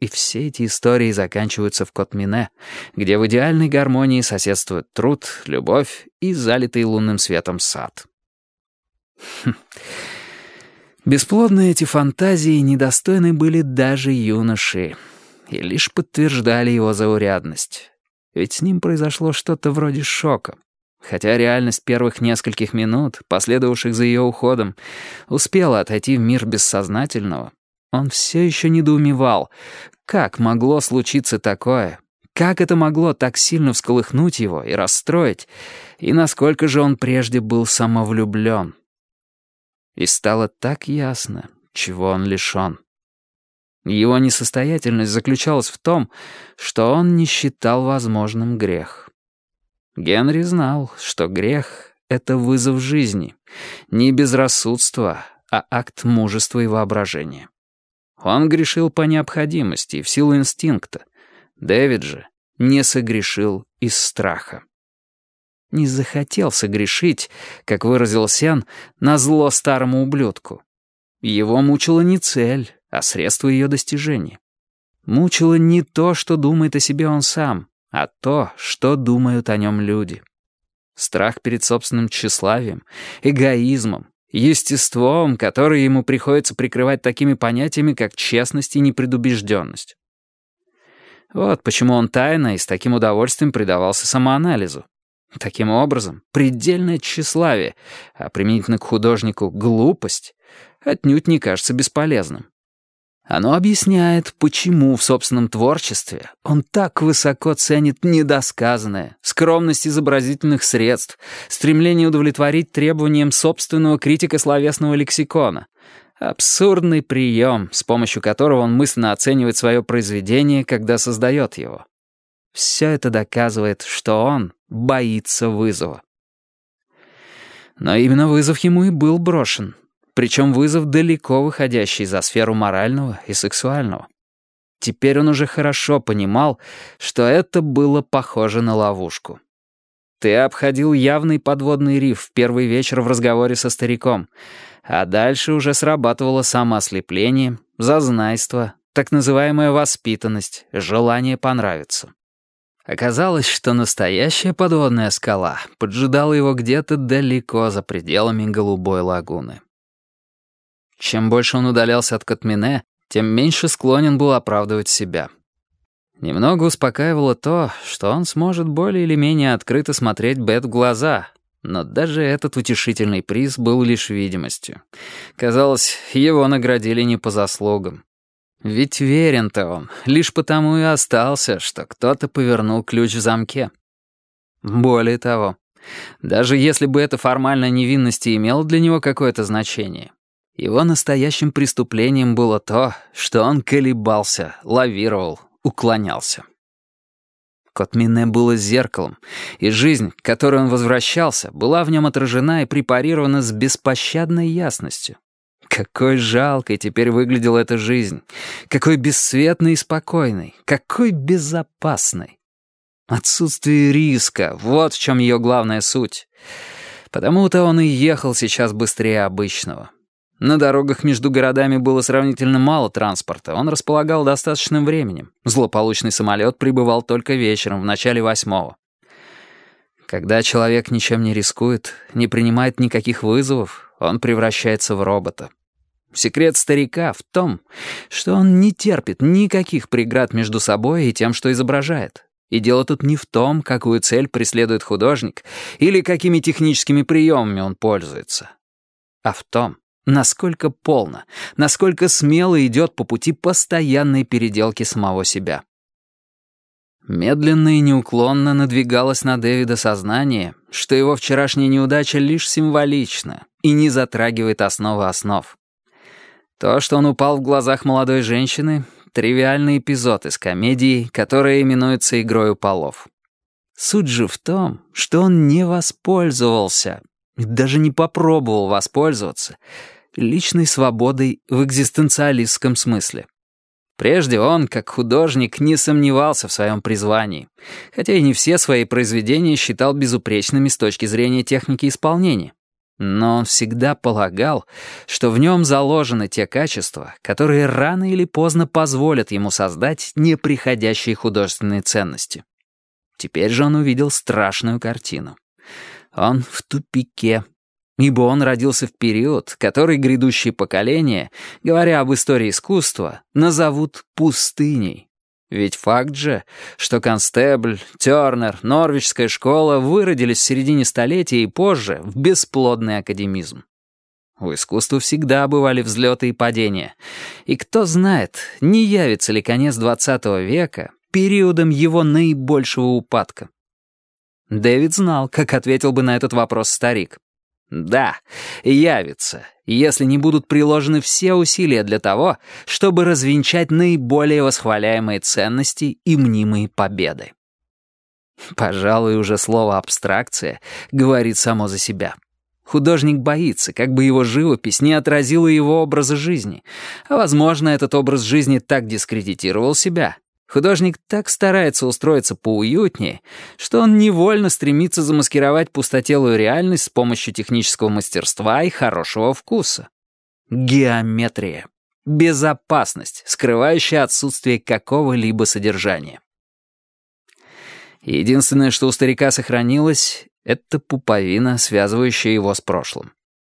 И все эти истории заканчиваются в Котмине, где в идеальной гармонии соседствуют труд, любовь и залитый лунным светом сад. Хм. Бесплодные эти фантазии недостойны были даже юноши и лишь подтверждали его заурядность. Ведь с ним произошло что-то вроде шока. Хотя реальность первых нескольких минут, последовавших за ее уходом, успела отойти в мир бессознательного, он все еще недоумевал, как могло случиться такое, как это могло так сильно всколыхнуть его и расстроить, и насколько же он прежде был самовлюблен. И стало так ясно, чего он лишен. Его несостоятельность заключалась в том, что он не считал возможным грех. Генри знал, что грех — это вызов жизни, не безрассудство, а акт мужества и воображения. Он грешил по необходимости, в силу инстинкта. Дэвид же не согрешил из страха. Не захотел согрешить, как выразил Сен, на зло старому ублюдку. Его мучила не цель, а средство ее достижения. Мучило не то, что думает о себе он сам, а то, что думают о нем люди. Страх перед собственным тщеславием, эгоизмом, естеством, которое ему приходится прикрывать такими понятиями, как честность и непредубежденность. Вот почему он тайно и с таким удовольствием предавался самоанализу. Таким образом, предельное тщеславие, а применительно к художнику глупость, отнюдь не кажется бесполезным. Оно объясняет, почему в собственном творчестве он так высоко ценит недосказанное, скромность изобразительных средств, стремление удовлетворить требованиям собственного критика словесного лексикона. Абсурдный прием, с помощью которого он мысленно оценивает свое произведение, когда создает его. Все это доказывает, что он боится вызова. Но именно вызов ему и был брошен — причем вызов далеко выходящий за сферу морального и сексуального. Теперь он уже хорошо понимал, что это было похоже на ловушку. Ты обходил явный подводный риф в первый вечер в разговоре со стариком, а дальше уже срабатывало самоослепление, зазнайство, так называемая воспитанность, желание понравиться. Оказалось, что настоящая подводная скала поджидала его где-то далеко за пределами голубой лагуны. Чем больше он удалялся от Катмине, тем меньше склонен был оправдывать себя. Немного успокаивало то, что он сможет более или менее открыто смотреть Бет в глаза, но даже этот утешительный приз был лишь видимостью. Казалось, его наградили не по заслугам. Ведь верен-то он, лишь потому и остался, что кто-то повернул ключ в замке. Более того, даже если бы эта формальная невинность и имела для него какое-то значение, его настоящим преступлением было то, что он колебался, лавировал, уклонялся. Котмине было зеркалом, и жизнь, к которой он возвращался, была в нем отражена и препарирована с беспощадной ясностью. Какой жалкой теперь выглядела эта жизнь, какой бесцветной и спокойной, какой безопасной. Отсутствие риска — вот в чем ее главная суть. Потому-то он и ехал сейчас быстрее обычного. На дорогах между городами было сравнительно мало транспорта, он располагал достаточным временем. Злополучный самолет прибывал только вечером, в начале восьмого. Когда человек ничем не рискует, не принимает никаких вызовов, он превращается в робота. Секрет старика в том, что он не терпит никаких преград между собой и тем, что изображает. И дело тут не в том, какую цель преследует художник или какими техническими приемами он пользуется, а в том, Насколько полно, насколько смело идет по пути постоянной переделки самого себя. Медленно и неуклонно надвигалось на Дэвида сознание, что его вчерашняя неудача лишь символична и не затрагивает основы основ. То, что он упал в глазах молодой женщины — тривиальный эпизод из комедии, которая именуется «Игрою полов». Суть же в том, что он не воспользовался, даже не попробовал воспользоваться личной свободой в экзистенциалистском смысле. Прежде он, как художник, не сомневался в своем призвании, хотя и не все свои произведения считал безупречными с точки зрения техники исполнения. Но он всегда полагал, что в нем заложены те качества, которые рано или поздно позволят ему создать неприходящие художественные ценности. Теперь же он увидел страшную картину. Он в тупике, ибо он родился в период, который грядущие поколения, говоря об истории искусства, назовут пустыней. Ведь факт же, что Констебль, Тернер, Норвичская школа выродились в середине столетия и позже в бесплодный академизм. У искусства всегда бывали взлеты и падения. И кто знает, не явится ли конец XX века периодом его наибольшего упадка. Дэвид знал, как ответил бы на этот вопрос старик. Да, явится, если не будут приложены все усилия для того, чтобы развенчать наиболее восхваляемые ценности и мнимые победы. Пожалуй, уже слово «абстракция» говорит само за себя. Художник боится, как бы его живопись не отразила его образа жизни, а, возможно, этот образ жизни так дискредитировал себя, Художник так старается устроиться поуютнее, что он невольно стремится замаскировать пустотелую реальность с помощью технического мастерства и хорошего вкуса. Геометрия. Безопасность, скрывающая отсутствие какого-либо содержания. Единственное, что у старика сохранилось, это пуповина, связывающая его с прошлым.